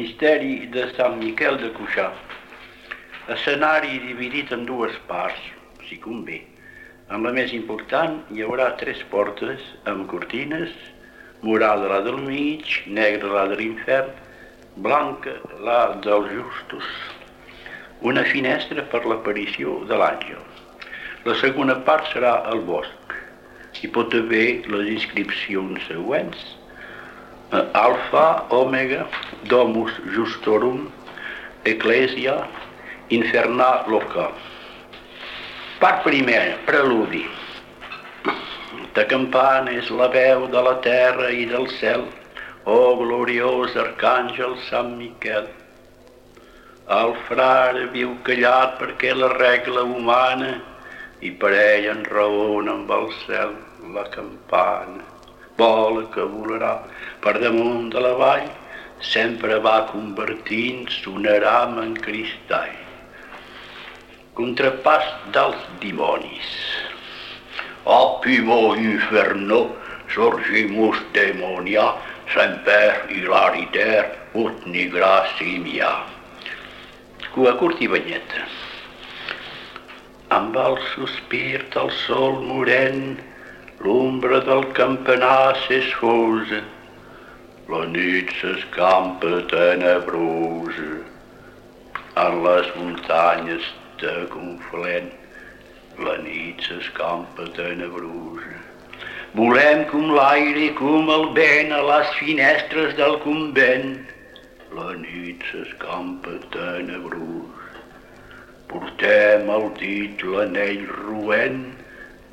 Misteri de Sant Miquel de Cuixà. Escenari dividit en dues parts, si convé. En la més important hi haurà tres portes amb cortines, morada la del mig, negra la de l'infern, blanca la dels justos. Una finestra per l'aparició de l'àngel. La segona part serà el bosc. Hi pot haver les inscripcions següents Alpha, Omega, Domus Justorum, Ecclesia, Inferna Loca. Part primera, preludi. Ta campana és la veu de la terra i del cel, o oh, gloriós arcàngel Sant Miquel. El frare viu callat perquè la regla humana i per ell en raona amb el cel la campana vola que volarà per damunt de la vall, sempre va convertint-se un aram en cristall. Contrapàs dels dimonis. Opimo inferno, sorgimus demonia, semper hilariter, ut nigra simia. Cua curt i banyeta. Amb el sospir del sol morent, L'ombra del campanar s'esfosa, la nit s'escampa tenebrosa en les muntanyes de Conflent. La nit s'escampa tenebrosa. Volem com l'aire i com el vent a les finestres del convent. La nit s'escampa tenebrosa. Portem al dit l'anell roent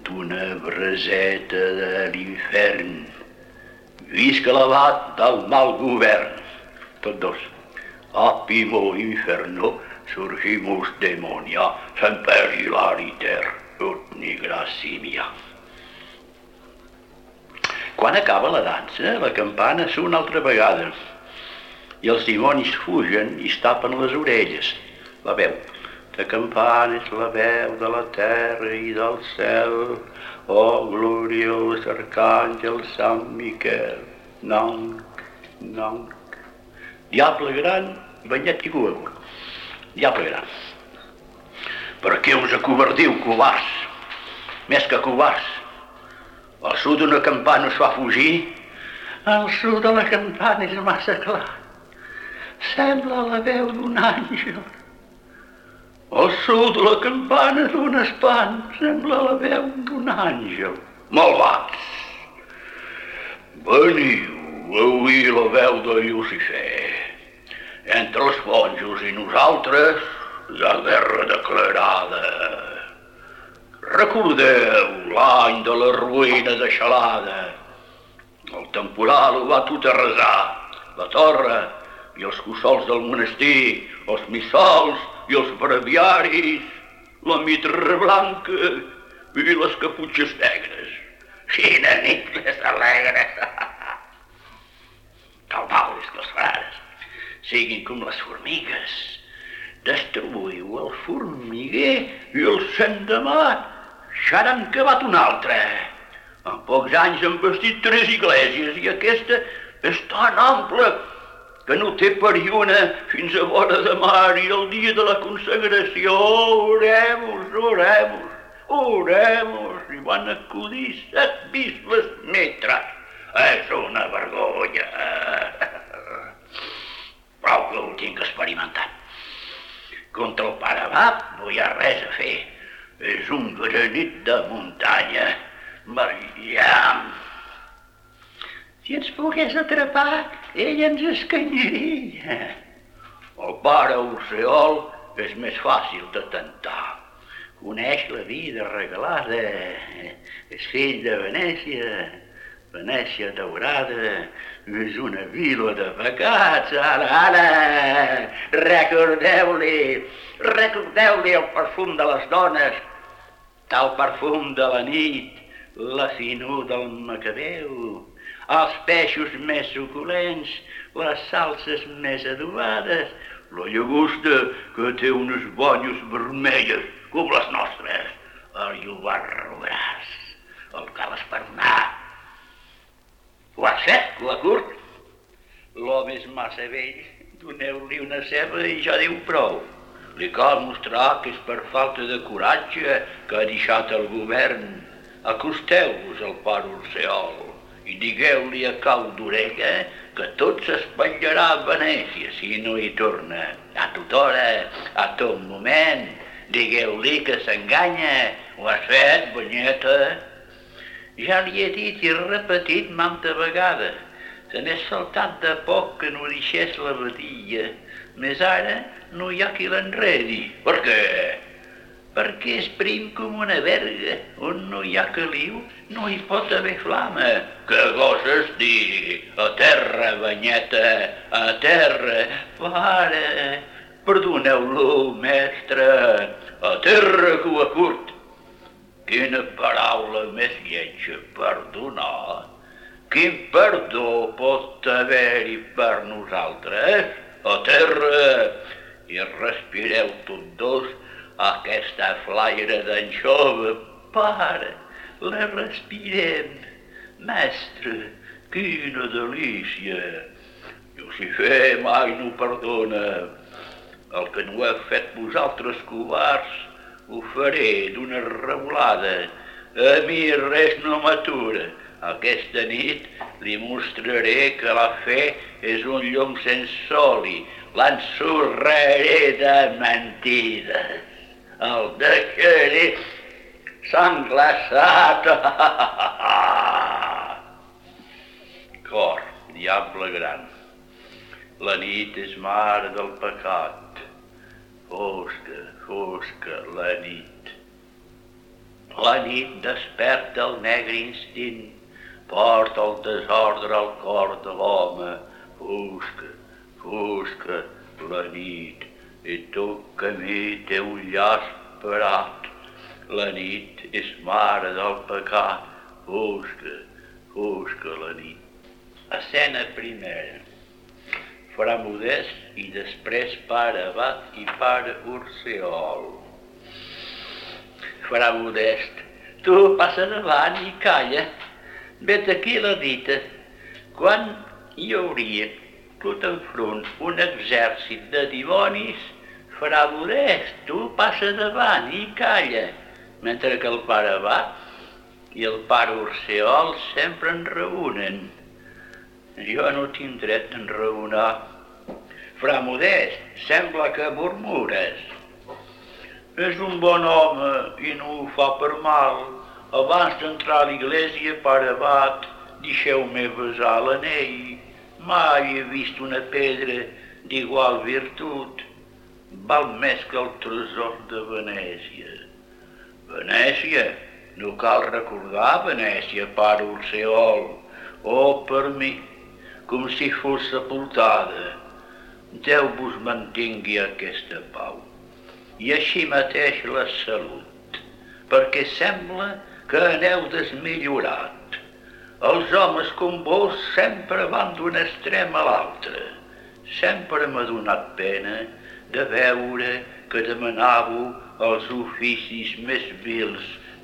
d'una braseta de l'infern. Visca l'abat del mal govern. Tots dos. Apimo inferno, surgimus demonia, semper hilariter, ut nigra simia. Quan acaba la dansa, la campana sona altra vegada i els dimonis fugen i es tapen les orelles. La veu de campanes la veu de la terra i del cel, oh, gloriós arcàngel Sant Miquel, nanc, nanc. Diable gran, banyet i conegut. Diable gran. Per què us acobardiu, covards? Més que covards. Al sud d'una campana us fa fugir? El sud de la campana és massa clar. Sembla la veu d'un àngel. So de la campana d'un espant sembla la veu d'un àngel. Malvats! Veniu a oir la veu de Lucifer. Entre els monjos i nosaltres, la guerra declarada. Recordeu l'any de la ruïna de Xalada. El temporal ho va tot arrasar. La torre i els cossols del monestir, els missols i els breviaris, la mitra blanca i les caputxes negres. Quina nit més alegre! El mal és que els frares siguin com les formigues. Destruïu el formiguer i el sendemà ja n'han acabat un altre. En pocs anys han vestit tres iglésies i aquesta és tan ampla que no té pariona fins a vora de mar i el dia de la consagració orem-nos, orem-nos, orem-nos, i van acudir set bisbes metres. És una vergonya. Prou que ho tinc experimentat. Contra el pare Bab no hi ha res a fer. És un granit de muntanya. Mariam. Si ens pogués atrapar, ell ens escanyaria. El pare Orseol és més fàcil de tentar. Coneix la vida regalada, és fill de Venècia, Venècia daurada, és una vila de pecats, ara, ara, recordeu-li, recordeu-li el perfum de les dones, el perfum de la nit, la finor del macabeu, els peixos més suculents, les salses més adobades, la llagosta que té unes bonyes vermelles com les nostres, el llobarro gras, el cal esperonar. Ho has fet, cua curt? L'home és massa vell, Doneu-li una ceba i ja diu prou. Li cal mostrar que és per falta de coratge que ha deixat el govern. Acosteu-vos al pare Orseol i digueu-li a cau d'orella que tot s'espatllarà a Venècia si no hi torna. A tota hora, a tot moment, digueu-li que s'enganya. Ho has fet, banyeta? Ja li he dit i repetit manta vegada. Se n'és saltat de poc que no deixés la batilla. Més ara no hi ha qui l'enredi. Per què? Perquè és prim com una verga. On no hi ha caliu, no hi pot haver flama. Que goses dir? A terra, banyeta, a terra. Pare, perdoneu-lo, mestre, a terra ho curt. Quina paraula més lletja, perdonar. Quin perdó pot haver-hi per nosaltres? A terra, i respireu tots dos aquesta flaire d'en jove, pare, la respirem. Mestre, quina delícia! Lucifer mai no perdona. El que no heu fet vosaltres covards, ho faré d'una revolada. A mi res no m'atura. Aquesta nit li mostraré que la fe és un llum sense oli. L'ensorraré de mentides el deixaré glaçat. Cor, diable gran, la nit és mare del pecat, fosca, fosca, la nit. La nit desperta el negre instint, porta el desordre al cor de l'home, fosca, fosca, la nit i tot camí té un llaç parat. La nit és mare del pecat, fosca, fosca la nit. Escena primera. Farà Modest i després pare Abat i pare Urseol. Farà Modest. Tu passa davant i calla. Vet aquí la dita. Quan hi hauria tot enfront un exèrcit de dimonis modest, tu passa davant i calla, mentre que el pare va i el pare Orseol sempre en reúnen. Jo no tinc dret d'enraonar. Fra Modest, sembla que murmures. És un bon home i no ho fa per mal. Abans d'entrar a l'església, pare Abat, deixeu-me besar l'anell. Mai he vist una pedra d'igual virtut val més que el tresor de Venècia. Venècia? No cal recordar Venècia, pare Orseol. Oh, per mi, com si fos sepultada. Déu vos mantingui aquesta pau. I així mateix la salut, perquè sembla que aneu desmillorat. Els homes com vos sempre van d'un extrem a l'altre. Sempre m'ha donat pena de veure que demanàveu els oficis més vils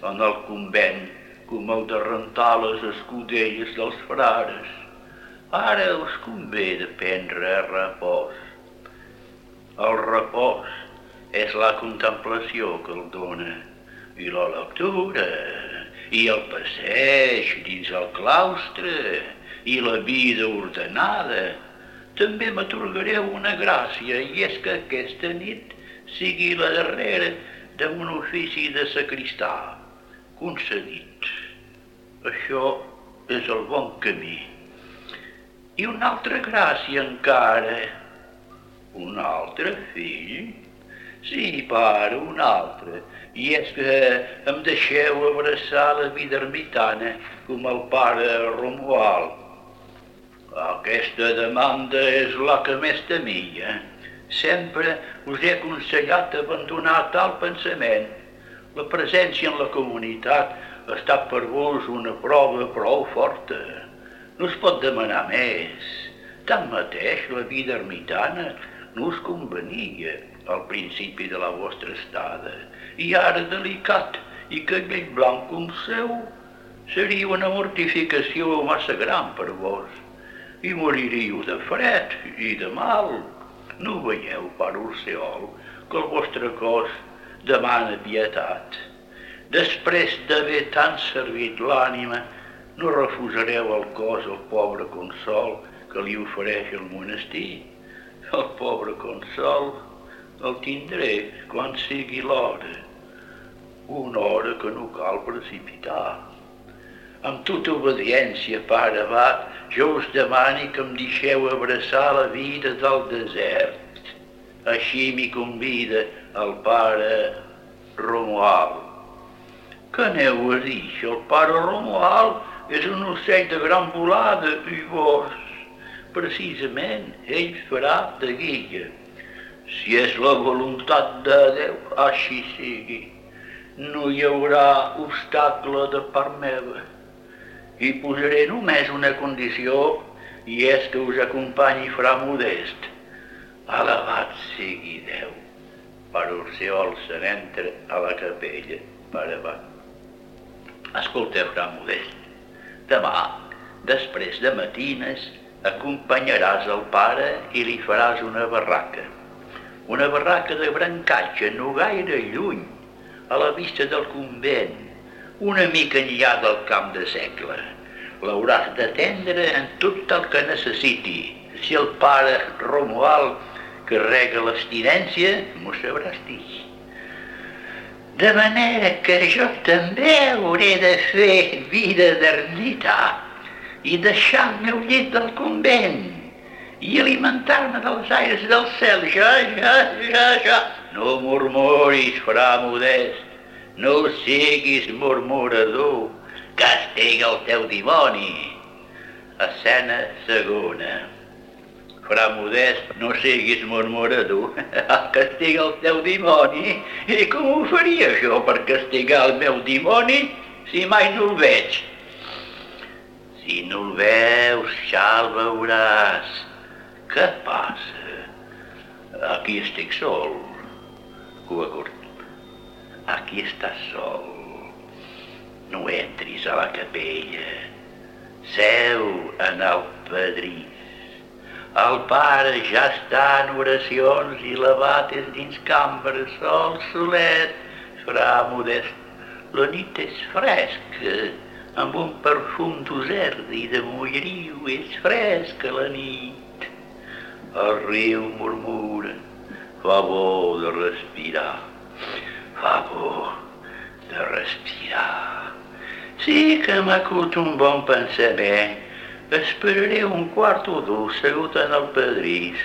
en el convent, com el de rentar les escudelles dels frares. Ara us convé de prendre repòs. El repòs és la contemplació que el dona, i la lectura, i el passeig dins el claustre, i la vida ordenada, també m'atorgareu una gràcia, i és que aquesta nit sigui la darrera d'un ofici de sacristà, concedit. Això és el bon camí. I una altra gràcia encara. Un altre fill? Sí, pare, un altre. I és que em deixeu abraçar la vida ermitana com el pare Romuald aquesta demanda és la que més temia. Sempre us he aconsellat abandonar tal pensament. La presència en la comunitat ha estat per vos una prova prou forta. No es pot demanar més. Tanmateix, la vida ermitana no us convenia al principi de la vostra estada. I ara delicat i cabell blanc com seu seria una mortificació massa gran per vos i moriríeu de fred i de mal. No veieu, pare Orseol, que el vostre cos demana pietat. Després d'haver tant servit l'ànima, no refusareu el cos al pobre consol que li ofereix el monestir. El pobre consol el tindré quan sigui l'hora, una hora que no cal precipitar. Amb tota obediència, pare abat, jo us demani que em deixeu abraçar la vida del desert. Així m'hi convida el pare Romuald. Que aneu a dir? El pare Romuald és un ocell de gran volada i vos, precisament, ell farà de guia. Si és la voluntat de Déu, així sigui. No hi haurà obstacle de part meva. I posaré només una condició, i és que us acompanyi fra Modest. Alabat sigui Déu. Per Orseol se n'entra a la capella per avant. Escolteu, fra Modest, demà, després de matines, acompanyaràs el pare i li faràs una barraca. Una barraca de brancatge no gaire lluny, a la vista del convent, una mica enllà del camp de segle. L'hauràs d'atendre en tot el que necessiti. Si el pare Romuald que rega l'abstinència, m'ho sabràs dir. De manera que jo també hauré de fer vida d'ermita i deixar el meu llit del convent i alimentar-me dels aires del cel. Ja, ja, ja, ja. No murmuris, fra modest, no siguis murmurador, castiga el teu dimoni. Escena segona. Fra Modest, no siguis murmurador, castiga el teu dimoni. I com ho faria jo per castigar el meu dimoni si mai no el veig? Si no el veus, ja el veuràs. Què passa? Aquí estic sol, cua curt. Aquí estàs sol. No entris a la capella. Seu en el pedrit el pare ja està en oracions i l'abat és dins cambra, sol, solet, fra modest. La nit és fresca, amb un perfum d'userd i de mulleriu, és fresca la nit. El riu murmura, fa bo de respirar, fa bo de respirar. Sí que m'acut un bon pensament, Esperaré un quart o dos segut en el pedrís.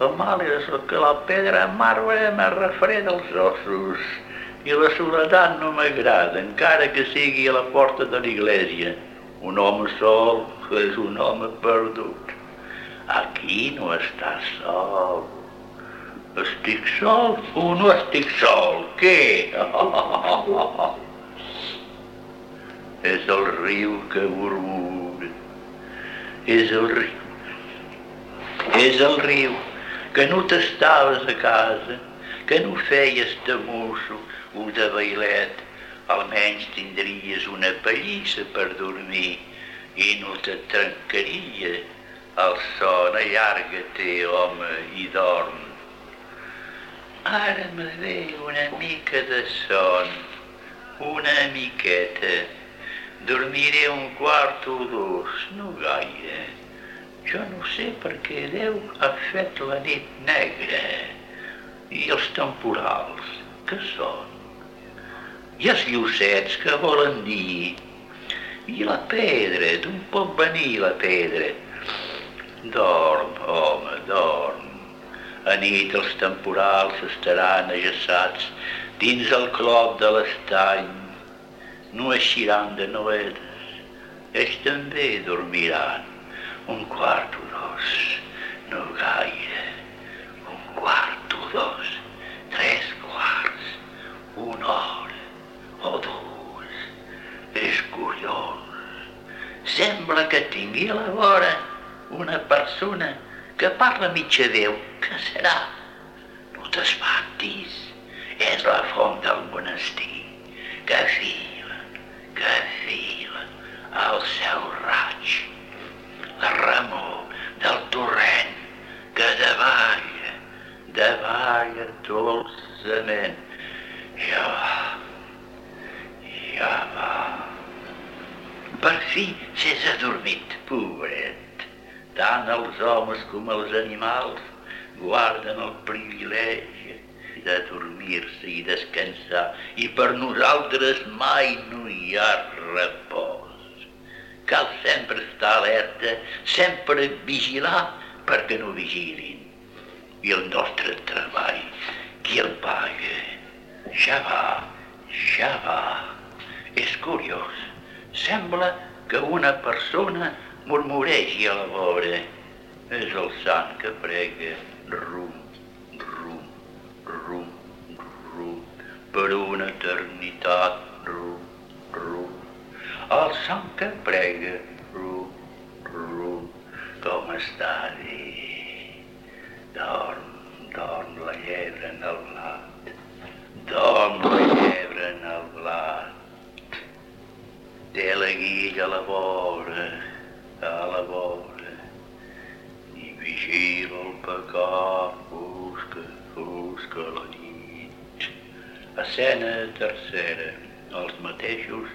El mal és que la pedra marbre me refreda els ossos i la soledat no m'agrada, encara que sigui a la porta de l'església. Un home sol és un home perdut. Aquí no estàs sol. Estic sol o no estic sol? Què? és el riu que murmura és el riu. És el riu que no t'estaves a casa, que no feies de mosso o de bailet, almenys tindries una pallissa per dormir i no te trencaria el son. Allarga-te, home, i dorm. Ara me ve una mica de son, una miqueta, Dormiré un quart o dos, no gaire. Jo no sé per què Déu ha fet la nit negra i els temporals, que són? I els llucets que volen dir? I la pedra, d'on pot venir la pedra? Dorm, home, dorm. A nit els temporals estaran ajaçats dins el clop de l'estany no eixiran de noedes, ells també dormiran un quart o dos, no gaire, un quart o dos, tres quarts, una hora o dues. És curiós. Sembla que tingui a la vora una persona que parla mitja Déu. Què serà? No t'espantis. És la font del monestir. Que fill que fila el seu raig, la remor del torrent que davalla calla dolçament. Ja va, ja va. Per fi s'és adormit, pobret. Tant els homes com els animals guarden el privilegi de dormir-se i descansar i per nosaltres mai no hi ha repòs. Cal sempre estar alerta, sempre vigilar perquè no vigilin. I el nostre treball, qui el paga? Ja va, ja va. És curiós. Sembla que una persona murmuregi a la vora. És el sant que prega rum, rum, rum, rum, per una eternitat, rum, rum. El sant que prega, rum, rum, com està bé. Dorm, dorm la llebre en el blat, dorm la llebre en el blat. Té la guilla a la vora, a la vora, vigila el pecat, busca, busca la nit. Escena tercera, els mateixos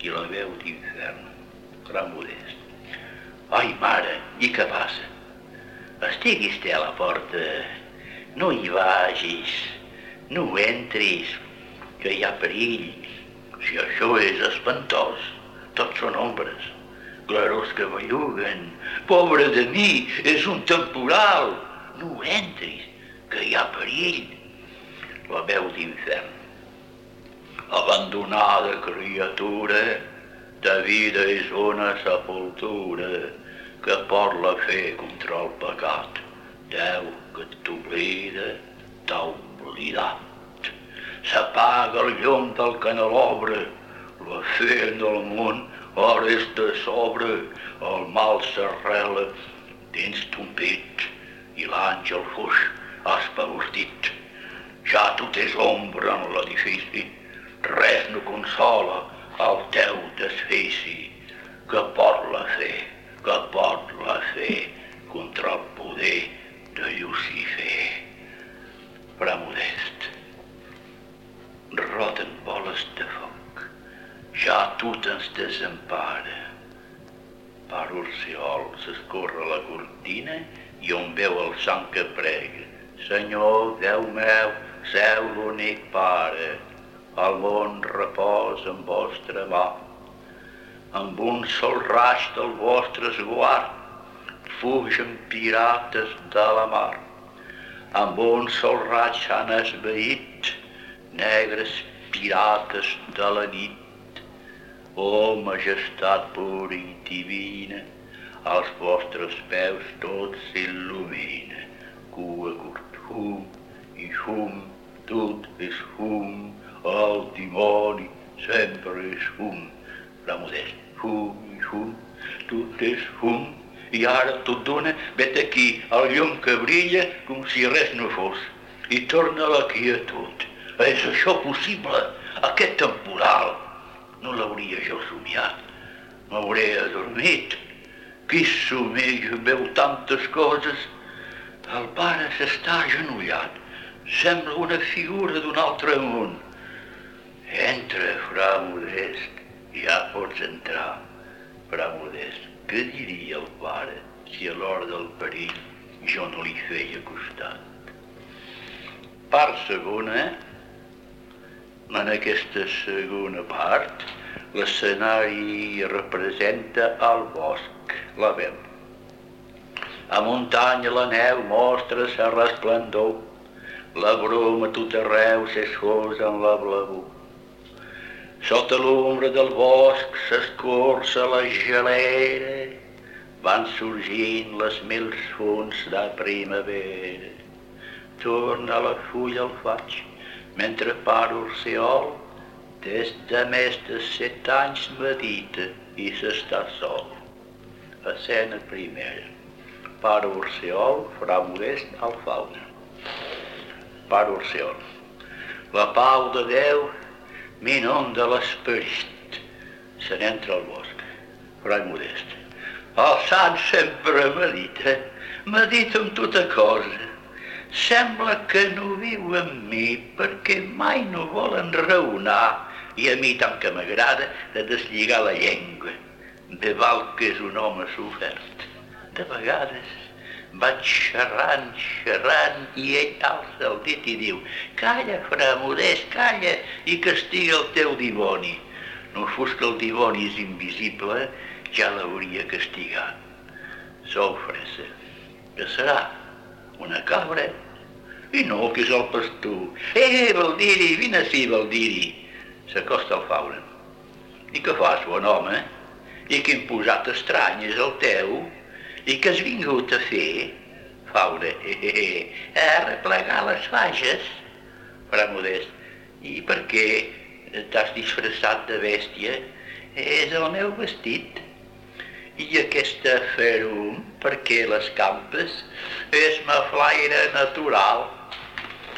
qui la veu d'infern, gran modest. Ai, mare, i què passa? Estiguis te a la porta, no hi vagis, no entris, que hi ha perill. Si això és espantós, tots són ombres clarors que belluguen. Pobre de mi, és un temporal. No entris, que hi ha perill. La veu d'infern. Abandonada criatura, de vida és una sepultura que por la fe contra el pecat. Déu que t'oblida, t'ha oblidat. S'apaga el llum del canelobre, la fe del món de sobre el mal s'arrela dins ton pit i l'àngel fuix espavortit. Ja tot és ombra en l'edifici, res no consola el teu desfici, que pot la fe, que pot la fe contra el poder de Lucifer. Fra modest, roten boles de foc ja tot ens desempara. Per Urciol s'escorre la cortina i on veu el sant que prega. Senyor, Déu meu, seu l'únic pare, el món repòs en vostra mà. Amb un sol raig del vostre esguard fugen pirates de la mar. Amb un sol raig han esveït negres pirates de la nit Oh, majestat pura i divina, als vostres peus tot s'il·lumina. Cua curt fum i fum, tot és fum, el dimoni sempre és fum. La modest, fum i fum, tot és fum, i ara tot dona, vet aquí, el llum que brilla com si res no fos, i torna la quietud. És això possible, aquest temporal, no l'hauria jo somiat, m'hauré adormit. Qui somia veu tantes coses? El pare s'està agenollat, sembla una figura d'un altre món. Entra, fra Modest, ja pots entrar. Fra Modest, què diria el pare si a l'hora del perill jo no li feia costat? Part segona, eh? En aquesta segona part, l'escenari representa el bosc, la veu. A muntanya la neu mostra sa resplendor, la broma tot arreu s'esforça en la blavor. Sota l'ombra del bosc s'escorça la gelera, van sorgint les mil fons de primavera. Torna la fulla al faig, mentre paro el seol, des de més de set anys medita i s'està sol. Escena primera. Pare Orseol, fra modest al fauna. Pare Orseol. La pau de Déu m'inonda l'esperit. Se n'entra al bosc. Fra modest. El sant sempre medita, medita en tota cosa sembla que no viu amb mi perquè mai no volen raonar i a mi tant que m'agrada de deslligar la llengua. De val que és un home sofert. De vegades vaig xerrant, xerrant, i ell alça el dit i diu «Calla, fra Modest, calla, i castiga el teu dimoni». No fos que el dimoni és invisible, ja l'hauria castigat. Sou fresa, que serà una cabra. I no, que és el pastor. Eh, Valdiri, vine ací, Valdiri. S'acosta el faure. I què fas, bon home? I quin posat estrany és el teu? I què has vingut a fer? Faure, eh, eh, eh, a replegar les fages. Fra Modest, i per què t'has disfressat de bèstia? És el meu vestit. I aquesta ferum, perquè les campes, és ma flaire natural.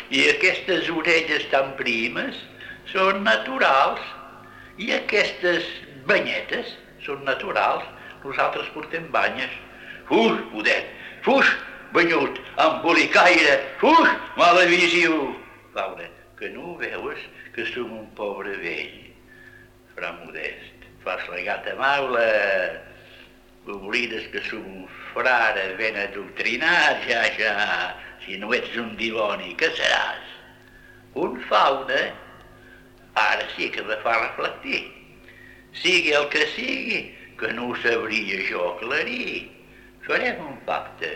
I aquestes orelles tan primes són naturals. I aquestes banyetes són naturals. Nosaltres portem banyes. Fux, podet, fux, banyut, embolicaire, fux, mala visió. Laura, que no veus que som un pobre vell? Fra Modest, fas la gata maula, oblides que som un frare ben adoctrinat, ja, ja, si no ets un dimoni, què seràs? Un fauna? Ara sí que me fa reflectir. Sigui el que sigui, que no ho sabria jo aclarir. Farem un pacte,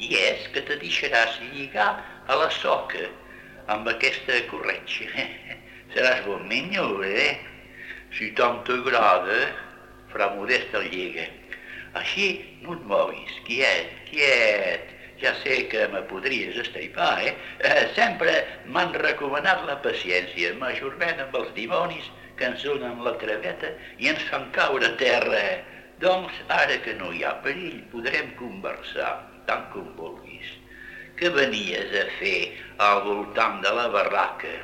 i és que te deixaràs lligar a la soca amb aquesta corretxa. Seràs bon minyo, eh? Si tant t'agrada, fra Modest el lliga. Així no et moguis, quiet, quiet. Ja sé que me podries estaipar, eh? eh sempre m'han recomanat la paciència. M'ajurbent amb els dimonis que ens donen la traveta i ens fan caure a terra. Doncs, ara que no hi ha perill, podrem conversar, tant com vulguis. Què venies a fer al voltant de la barraca?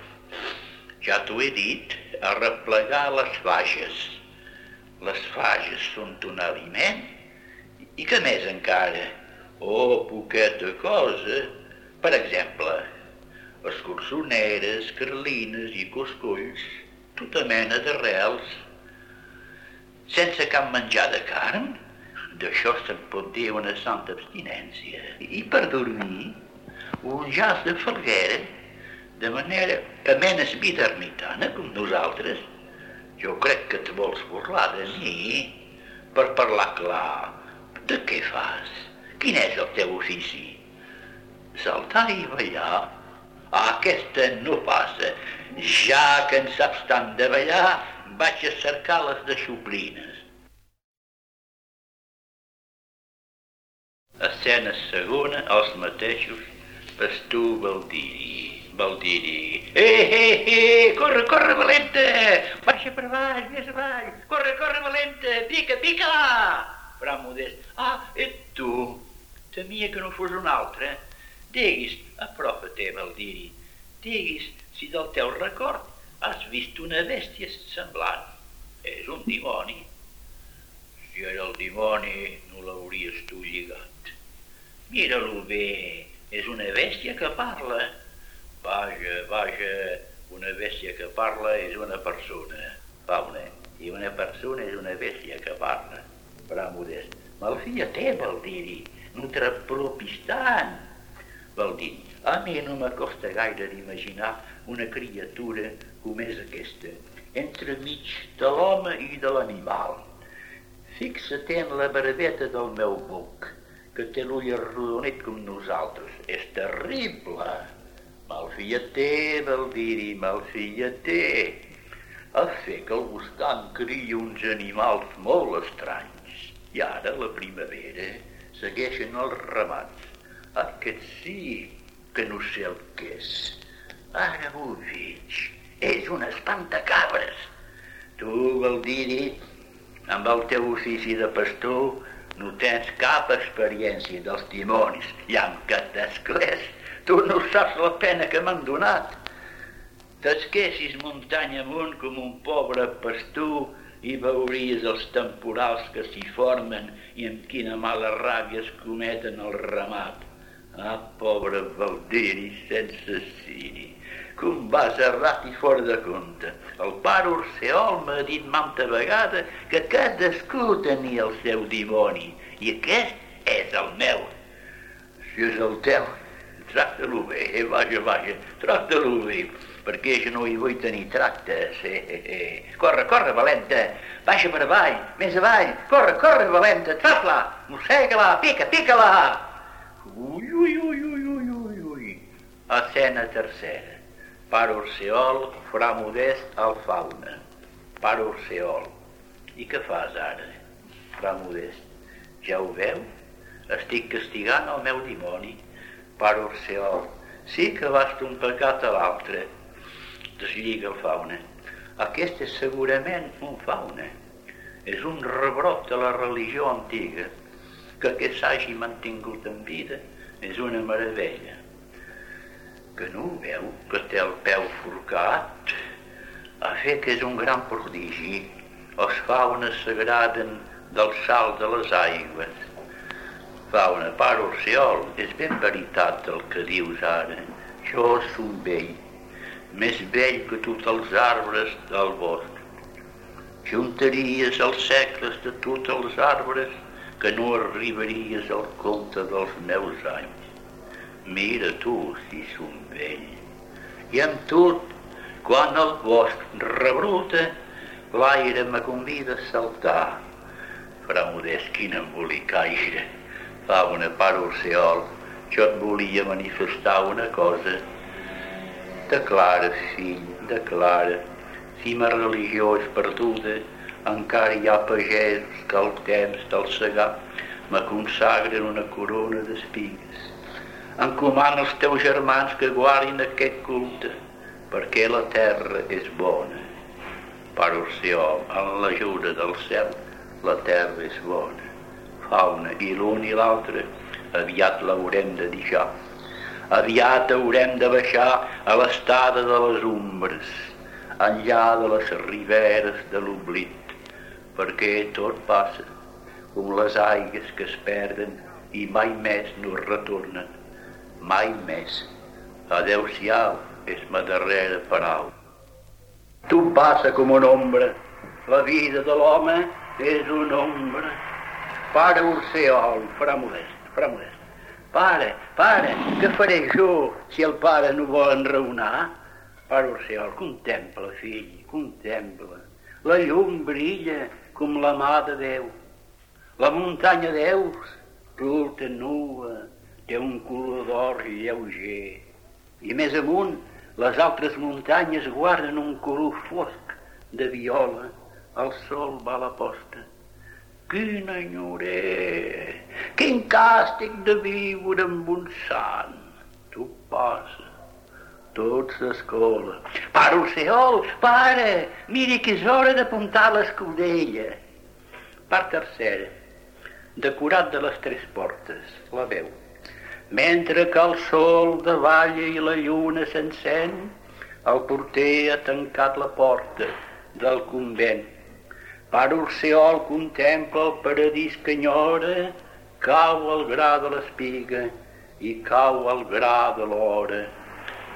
Ja t'ho he dit, a replegar les fages. Les fages són un aliment i què més encara? Oh, poqueta cosa. Per exemple, escurçoneres, carlines i coscolls, tota mena d'arrels. Sense cap menjar de carn, d'això se'n pot dir una santa abstinència. I per dormir, un jas de falguera, de manera que menes vida ermitana com nosaltres. Jo crec que et vols burlar de mi per parlar clar de què fas? Quin és el teu ofici? Saltar i ballar? Aquesta no passa. Ja que en saps tant de ballar, vaig a cercar les de xuplines. Escena segona, els mateixos, Pastú Valdiri. Valdiri. Eh, eh, eh, corre, corre, valenta! Baixa per baix, més avall! Corre, corre, valenta! Pica, pica! Fra Modest, ah, et tu? Temia que no fos un altre. Diguis, apropa-te, dir-hi. Diguis si del teu record has vist una bèstia semblant. És un dimoni. Si era el dimoni, no l'hauries tu lligat. Mira-lo bé, és una bèstia que parla. Vaja, vaja, una bèstia que parla és una persona, fauna, i una persona és una bèstia que parla fra Modest. Malfia té, vol dir-hi, no t'apropis tant. Vol dir, a mi no m'acosta gaire d'imaginar una criatura com és aquesta, entremig de l'home i de l'animal. Fixa-te en la barbeta del meu buc, que té l'ull arrodonit com nosaltres. És terrible. Malfia té, vol dir-hi, malfia té. A fer que al buscant cria uns animals molt estranys. I ara, la primavera, segueixen els ramats. Aquest sí que no sé el que és. Ara ho veig. És un espantacabres. Tu, Valdiri, amb el teu ofici de pastor, no tens cap experiència dels timonis. I amb que t'esclés, tu no saps la pena que m'han donat. T'esquessis muntanya amunt com un pobre pastor i veuries els temporals que s'hi formen i amb quina mala ràbia es cometen el ramat. Ah, pobre Baldiri, sense ciri, com vas errat i fora de compte. El pare Orseol m'ha dit molta vegada que cadascú tenia el seu dimoni i aquest és el meu. Si és el teu, tracta-lo bé, eh? vaja, vaja, tracta-lo bé, perquè jo no hi vull tenir tractes. Eh, eh, eh. Corre, corre, valenta, baixa per avall, més avall, corre, corre, valenta, trap-la, mossega-la, pica, pica-la. Ui, ui, ui, ui, ui, ui, ui. Escena tercera. Pare Orseol, fra modest al fauna. Pare Orseol. I què fas ara, fra modest? Ja ho veu? Estic castigant el meu dimoni. Pare Orseol. Sí que vas un pecat a l'altre. Deslliga el fauna. Aquest és segurament un fauna. És un rebrot de la religió antiga que aquest s'hagi mantingut en vida és una meravella. Que no ho veu, que té el peu forcat, a fer que és un gran prodigi. Els faunes s'agraden del salt de les aigües. Fauna, pare Orseol, és ben veritat el que dius ara. Jo és vell, més vell que tots els arbres del bosc. Juntaries els segles de tots els arbres que no arribaries al compte dels meus anys. Mira tu, si som vell. I amb tot, quan el bosc rebruta, l'aire me convida a saltar. Fra modest, quin embolicaire. Fa una part orseol, jo et volia manifestar una cosa. Declara, fill, declara, si ma religió és perduda, encara hi ha pagesos que al temps del segar me consagren una corona d'espigues. Encomana els teus germans que guardin aquest culte, perquè la terra és bona. Per Orseó, en l'ajuda del cel, la terra és bona. Fauna i l'un i l'altre, aviat l'haurem de deixar. Aviat haurem de baixar a l'estada de les ombres, enllà de les riberes de l'oblit perquè tot passa, com les aigues que es perden i mai més no retornen, mai més. Adeu-siau és ma darrera paraula. Tu passa com una ombra, la vida de l'home és una ombra. Pare Orseol, fra modest, fra modest. Pare, pare, què faré jo si el pare no vol enraonar? Pare Orseol, contempla, fill, contempla. La llum brilla com la mà de Déu. La muntanya d'Eus, tota nua, té un color d'or lleuger. I més amunt, les altres muntanyes guarden un color fosc de viola. El sol va a la posta. Quina enyorer! Quin càstig de viure amb un sant! Tu passa, tot s'escola. Pare Orseol, pare, miri que és hora d'apuntar l'escudella. Part tercera, decorat de les tres portes, la veu. Mentre que el sol davalla i la lluna s'encén, el porter ha tancat la porta del convent. Pare Orseol contempla el paradís que enyora, cau el gra de l'espiga i cau el gra de l'hora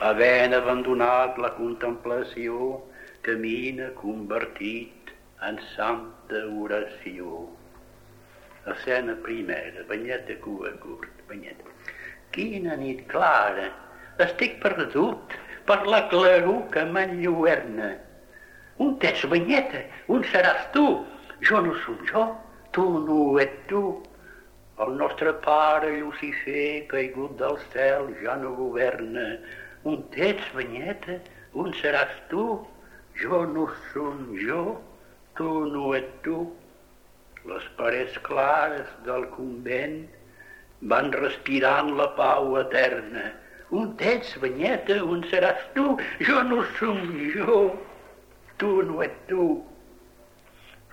havent abandonat la contemplació, camina convertit en santa oració. Escena primera, banyeta cua curt, banyeta. Quina nit clara, estic perdut per la claror que m'enlluerna. Un t'és banyeta, un seràs tu, jo no som jo, tu no ets tu. El nostre pare Lucifer, caigut del cel, ja no governa, un t'ets, banyeta, un seràs tu, jo no som jo, tu no ets tu. Les parets clares del convent van respirant la pau eterna. Un t'ets, banyeta, un seràs tu, jo no som jo, tu no ets tu.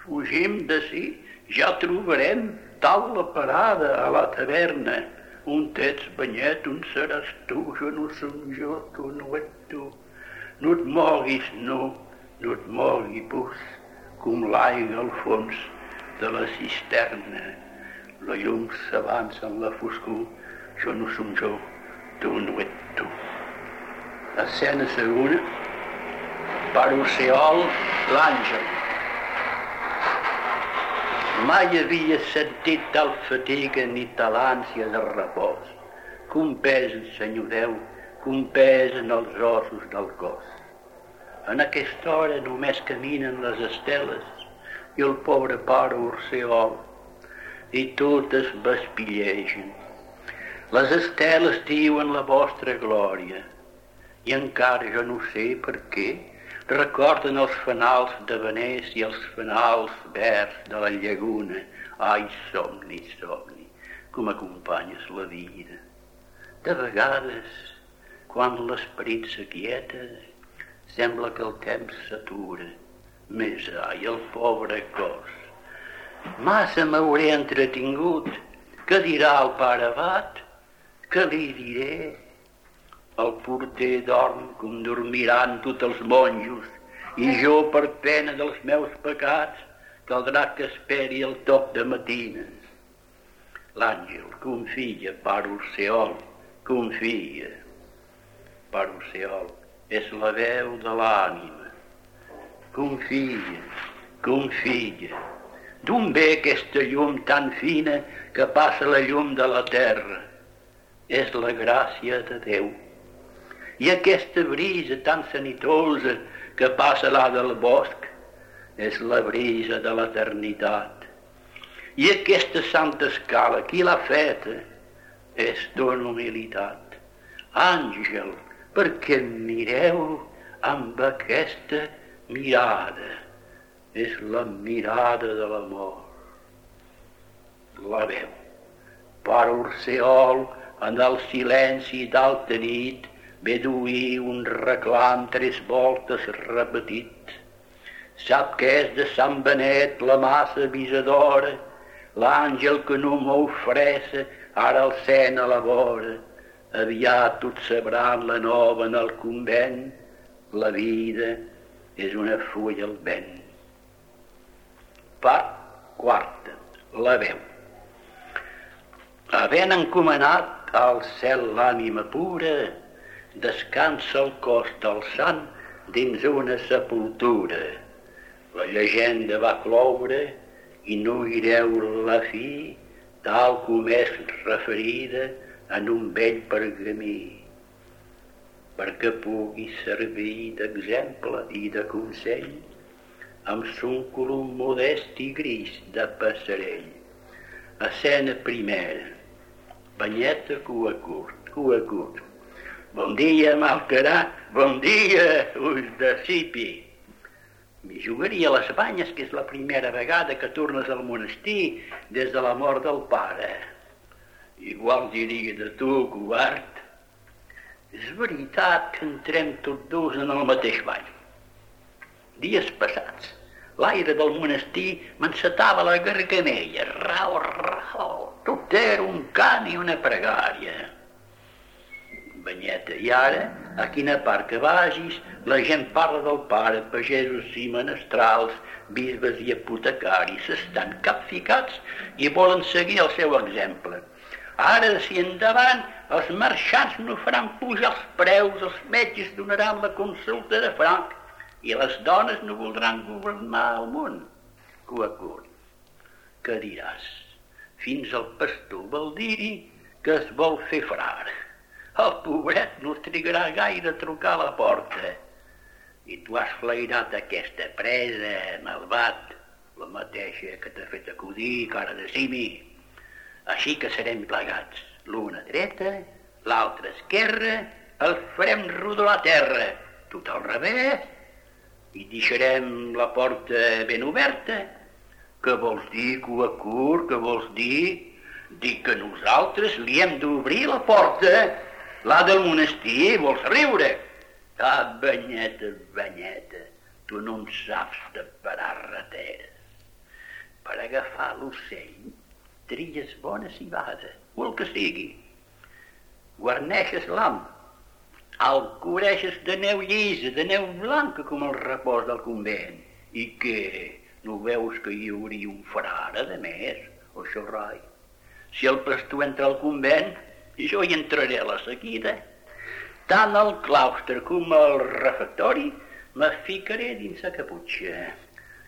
Fugim d'ací, ja trobarem taula parada a la taverna un t'ets banyet, un seràs tu, jo no som jo, tu no ets tu. No et moguis, no, no et mogui, pus, com l'aigua al fons de la cisterna. La llum s'avança en la foscor, jo no som jo, tu no ets tu. Escena segona, per Oceol, l'àngel. Mai havia sentit tal fatiga ni tal ànsia de repòs, que un pes, senyor Déu, pes en els ossos del cos. En aquesta hora només caminen les esteles i el pobre pare Orseol, i totes vespillegen. Les esteles diuen la vostra glòria, i encara jo no sé per què, recorden els fanals de Venècia i els fanals verds de la llaguna. Ai, somni, somni, com acompanyes la vida. De vegades, quan l'esperit s'aquieta, sembla que el temps s'atura. Més ai, el pobre cos. Massa m'hauré entretingut. Què dirà el pare abat? Què li diré? El porter dorm com dormiran tots els monjos i jo, per pena dels meus pecats, caldrà que esperi el toc de matines. L'àngel confia, pare Orseol, confia. Pare Orseol és la veu de l'ànima. Confia, confia. D'on ve aquesta llum tan fina que passa la llum de la terra? És la gràcia de Déu i aquesta brisa tan sanitosa que passa là del bosc és la brisa de l'eternitat. I aquesta santa escala, qui l'ha feta? És ton humilitat. Àngel, perquè mireu amb aquesta mirada. És la mirada de l'amor. La veu. Pare Orseol, en el silenci d'alta nit, ve duir un reclam tres voltes repetit. Sap que és de Sant Benet la massa avisadora, l'àngel que no m'ofressa, ara el cent a la vora. Aviat tots sabran la nova en el convent, la vida és una fulla al vent. Part quarta, la veu. Havent encomanat al cel l'ànima pura, descansa el cos del sant dins una sepultura. La llegenda va cloure i no ireu la fi tal com és referida en un vell pergamí perquè pugui servir d'exemple i de consell amb son colom modest i gris de passarell. Escena primera, banyeta cua curt, cua curt, Bon dia, Malcarà. Bon dia, ulls de cipi. M'hi jugaria a les banyes, que és la primera vegada que tornes al monestir des de la mort del pare. Igual diria de tu, covard. És veritat que entrem tots dos en el mateix ball. Dies passats, l'aire del monestir m'encetava la garganella, rau, rau, tot era un cant i una pregària banyeta. I ara, a quina part que vagis, la gent parla del pare, pagesos i menestrals, bisbes i apotecaris, estan capficats i volen seguir el seu exemple. Ara, si endavant, els marxants no faran pujar els preus, els metges donaran la consulta de franc i les dones no voldran governar el món. Cuacur, què diràs? Fins al pastor vol dir-hi que es vol fer frare. El pobret no trigarà gaire a trucar a la porta. I tu has flairat aquesta presa, malvat, la mateixa que t'ha fet acudir, cara de simi. Així que serem plegats, l'una dreta, l'altra esquerra, el farem rodar la terra, tot al revés, i deixarem la porta ben oberta. Què vols dir, cua curt, què vols dir? Dic que nosaltres li hem d'obrir la porta la del monestir, vols riure? Ah, banyeta, banyeta, tu no em saps de parar rateres. Per agafar l'ocell, tries bona cibada, o el que sigui. Guarneixes l'am, el cobreixes de neu llisa, de neu blanca com el repòs del convent. I què? No veus que hi hauria un frare de més, o això rai? Si el pastor entra al convent, Jo hi entraré a la seguida. Tant al claustre com al refectori me ficaré dins la caputxa.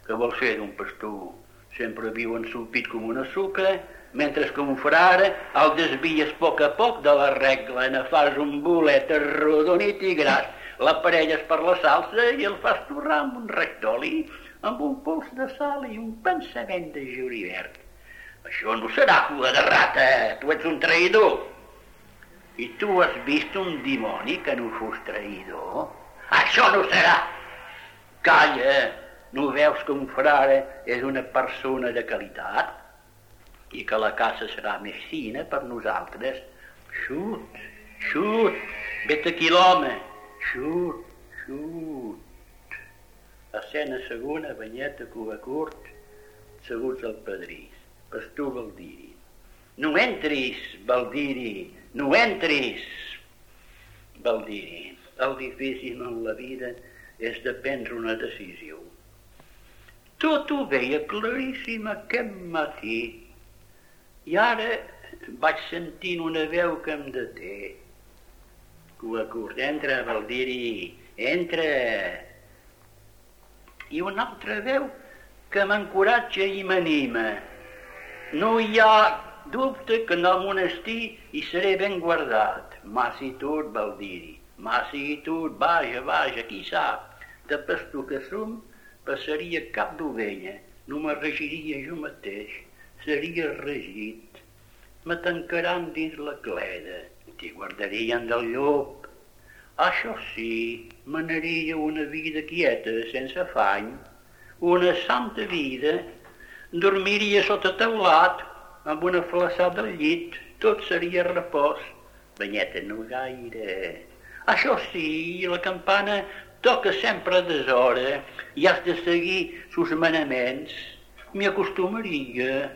Que vol ser d'un pastor? Sempre viu ensupit com una suca, mentre que un frare el desvies a poc a poc de la regla, ne fas un bolet arrodonit i gras, l'aparelles per la salsa i el fas torrar amb un rec d'oli, amb un pols de sal i un pensament de julivert. Això no serà cua de rata, tu ets un traïdor. I tu has vist un dimoni que no fos traïdor? Això no serà. Calla, no veus que un frare és una persona de qualitat? I que la casa serà més fina per nosaltres? Xut, xut, vet aquí l'home, xut, xut. Escena segona, banyeta, cuba curt, seguts al padrís. Pastor Valdiri. No entris, Valdiri, no entris, Valdiri. El difícil en la vida és de prendre una decisió. Tot ho veia claríssim aquest matí i ara vaig sentint una veu que em deté. Curt, entra, Valdiri, entra. I una altra veu que m'encoratja i m'anima. No hi ha dubte que en el monestir hi seré ben guardat. Massi tot vol dir-hi. Massi tot, vaja, vaja, qui sap. De pastor que som, passaria cap d'ovella. No me regiria jo mateix. Seria regit. Me tancaran dins la cleda. T'hi guardarien del llop. Això sí, manaria una vida quieta, sense afany. Una santa vida Dormiria sota teulat, amb una flaçada del llit, tot seria repòs. Banyeta no gaire. Això sí, la campana toca sempre a deshora i has de seguir sus manaments. M'hi acostumaria.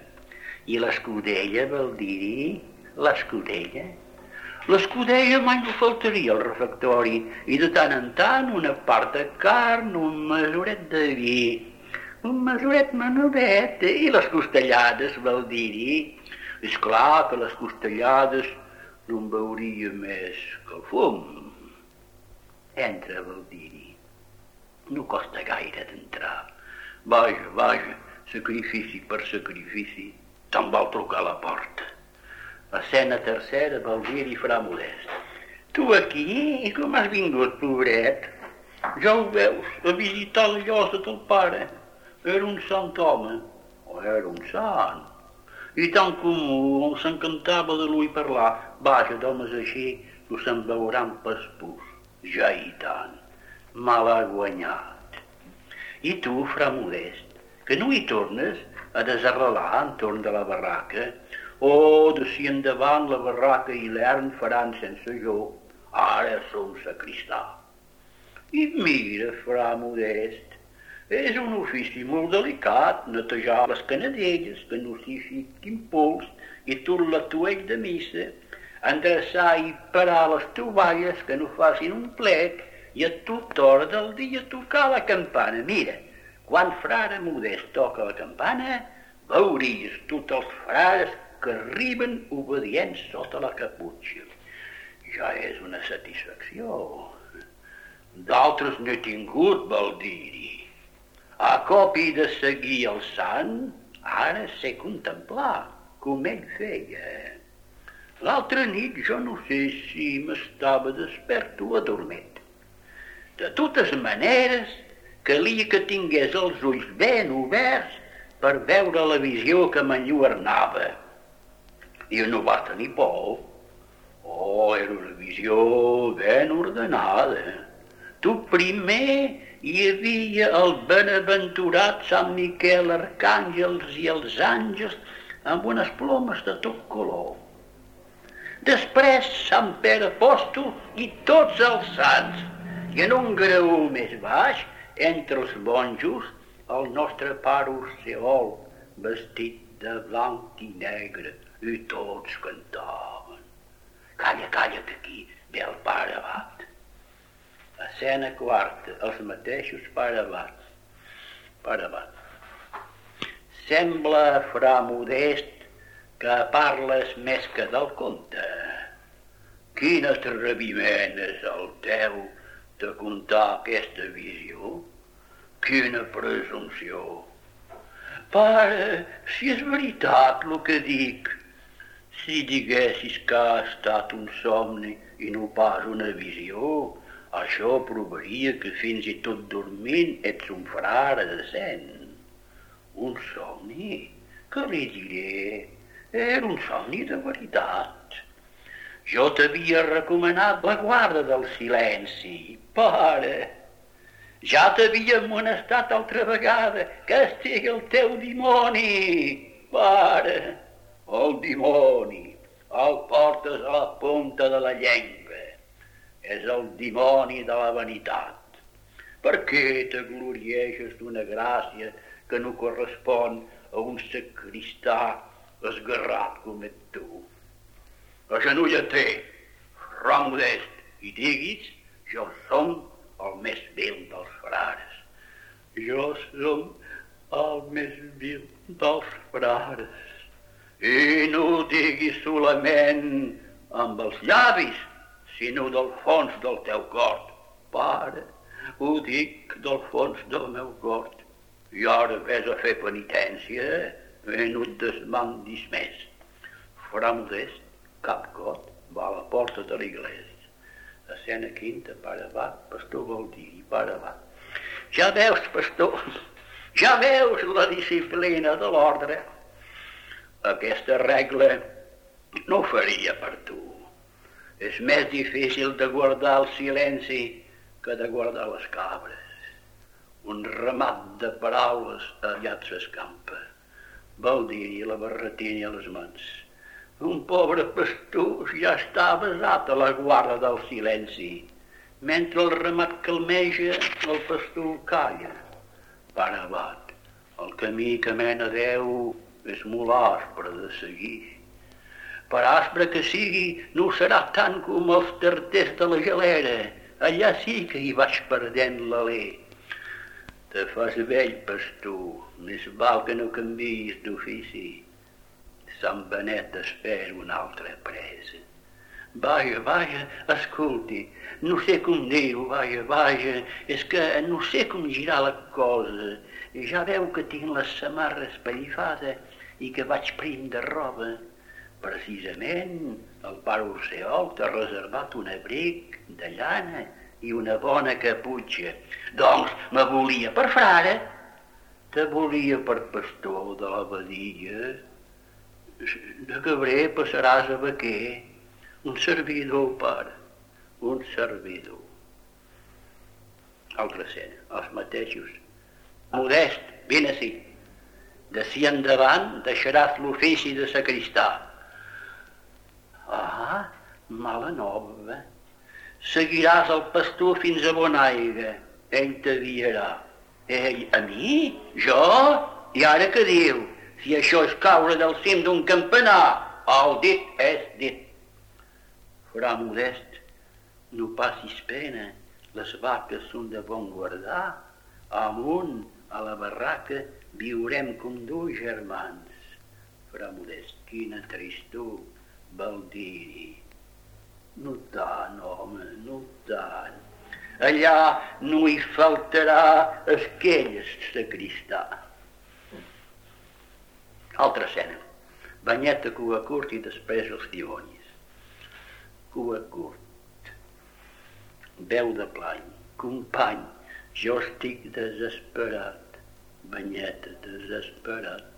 I l'escudella vol dir l'escudella? L'escudella mai no faltaria al refectori i de tant en tant una part de carn, un mesuret de vi un mesuret menudet i les costellades, vol dir-hi. És clar que les costellades no en veuria més que el fum. Entra, vol dir-hi. No costa gaire d'entrar. Vaja, vaja, sacrifici per sacrifici, te'n vol trucar a la porta. Escena tercera, vol dir-hi, farà modest. Tu aquí, com has vingut, pobret? Ja ho veus, a visitar la llosa del pare era un sant home, o era un sant. I tant com s'encantava de lui parlar, vaja, d'homes així, no se'n veuran pas pus. Ja i tant, mal ha guanyat. I tu, fra modest, que no hi tornes a desarrelar entorn de la barraca, o de si endavant la barraca i l'ern faran sense jo, ara som sacristà. I mira, fra modest, és un ofici molt delicat, netejar les canadelles, que no s'hi fiquin pols, i tot l'atuell de missa, endreçar i parar les tovalles que no facin un plec i a tota hora del dia tocar la campana. Mira, quan frare modest toca la campana, veuries tots els frares que arriben obedients sota la caputxa. Ja és una satisfacció. D'altres n'he tingut, vol dir-hi a copi de seguir el sant, ara sé contemplar com ell feia. L'altra nit jo no sé si m'estava despert o adormit. De totes maneres, calia que tingués els ulls ben oberts per veure la visió que m'enlluernava. I no va tenir por. Oh, era una visió ben ordenada. Tu primer hi havia el benaventurat Sant Miquel, arcàngels i els àngels amb unes plomes de tot color. Després Sant Pere Apòstol i tots els sants, i en un graó més baix, entre els monjos, el nostre pare Orseol, vestit de blanc i negre, i tots cantaven. Calla, calla, que aquí ve el pare abat. Escena quarta, els mateixos paravats. Paravat. Sembla, fra modest, que parles més que del conte. quin atreviment és el teu de contar aquesta visió? Quina presumpció! Pare, si és veritat el que dic, si diguessis que ha estat un somni i no pas una visió, això provaria que fins i tot dormint ets un frare decent. Un somni? Què li diré? Era un somni de veritat. Jo t'havia recomanat la guarda del silenci, pare. Ja t'havia amonestat altra vegada que estigui el teu dimoni, pare. El dimoni, el portes a la punta de la llengua. És el dimoni de la vanitat. Per què te glorieixes d'una gràcia que no correspon a un sacristà esgarrat com ets tu? Agenolla-te, ram modest, i diguis, jo som el més vil dels frares. Jo som el més vil dels frares. I no ho diguis solament amb els llavis, sinó del fons del teu cor. Pare, ho dic del fons del meu cor. I ara vés a fer penitència i no et desmandis més. Fra modest, cap got, va a la porta de l'església. Escena quinta, pare va, pastor vol dir, i pare va. Ja veus, pastor, ja veus la disciplina de l'ordre. Aquesta regla no faria per tu. És més difícil de guardar el silenci que de guardar les cabres. Un ramat de paraules aviat s'escampa. Vol dir-hi la barretina a les mans un pobre pastor ja està besat a la guarda del silenci. Mentre el ramat calmeja, el pastor calla. Pare abat, el camí que mena a Déu és molt aspre de seguir. Per aspre que sigui, no serà tant com els tarters de la gelera. Allà sí que hi vaig perdent l'alè. Te fas vell, pastor, més val que no canvis d'ofici Sant Benet espera una altra presa. Vaja, vaja, escolti, no sé com dir-ho, vaja, vaja, és que no sé com girar la cosa. Ja veu que tinc la samarra espallifada i que vaig prim de roba. Precisament, el pare Orseol t'ha reservat un abric de llana i una bona caputxa. Doncs me volia per frare, te volia per pastor de l'abadia, de cabrer passaràs a vaquer, un servidor, pare, un servidor. Altra escena, els mateixos. Modest, vine ací. D'ací endavant deixaràs l'ofici de sacristà. Ah, mala nova. Seguiràs el pastor fins a Bonaiga. Ell t'aviarà. Ell, a mi? Jo? I ara què diu? Si això és caure del cim d'un campanar, el dit és dit. Fra modest, no passis pena, les vaques són de bon guardar. Amunt, a la barraca, viurem com dos germans. Fra modest, quina tristor, vol dir-hi. No tant, home, no tant. Allà no hi faltarà esquelles sacristà. Altra escena. Banyeta, cua curt i després els dimonis. Cua curt. Veu de plany. Company, jo estic desesperat. Banyeta, desesperat.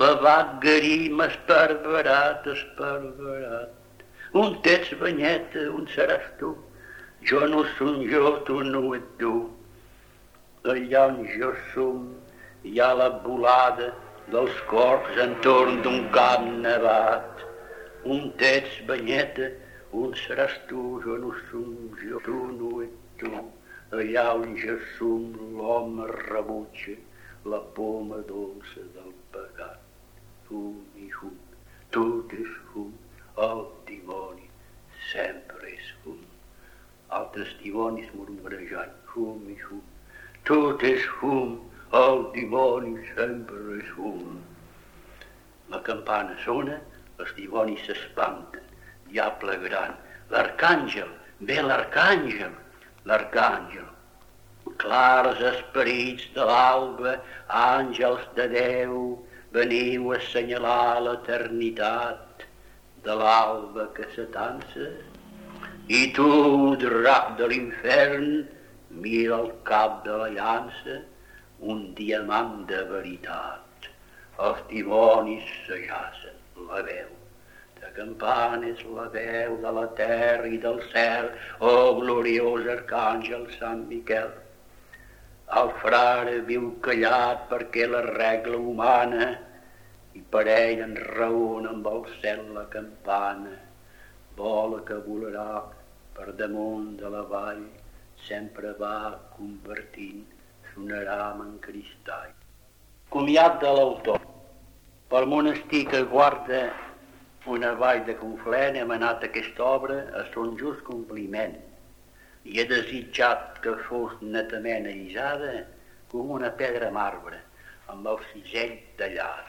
La vagarí esparverat, esparverat. Un tets, banyeta, un seràs tu. Jo no som jo, tu no ets tu. Allà on jo som, hi ha la volada dels corps entorn d'un camp nevat. Un t'ets, banyeta, un seràs tu, jo no som jo, tu no ets tu. Allà on jo som, l'home rebutja la poma dolça del pecat. Fum i fum, tot és fum, el dimoni sempre és fum. Altres dimonis murmurejant, fum i fum, tot és fum, el dimoni sempre és un. La campana sona, els dimonis s'espanten, diable gran, l'arcàngel, ve l'arcàngel, l'arcàngel. Clars esperits de l'alba, àngels de Déu, veniu a assenyalar l'eternitat de l'alba que s'atansa. I tu, drap de l'infern, mira el cap de la llança, un diamant de veritat. Els timonis s'allacen, la veu de campanes, la veu de la terra i del cel, oh gloriós arcàngel Sant Miquel. El frare viu callat perquè la regla humana i per ell en raona amb el cel la campana. Vola que volarà per damunt de la vall, sempre va convertint, sonarà amb en cristall. Comiat de l'autor. Pel monestir que guarda una vall de Conflent hem anat aquesta obra a son just compliment i he desitjat que fos netament aïsada com una pedra marbre amb el cisell tallada.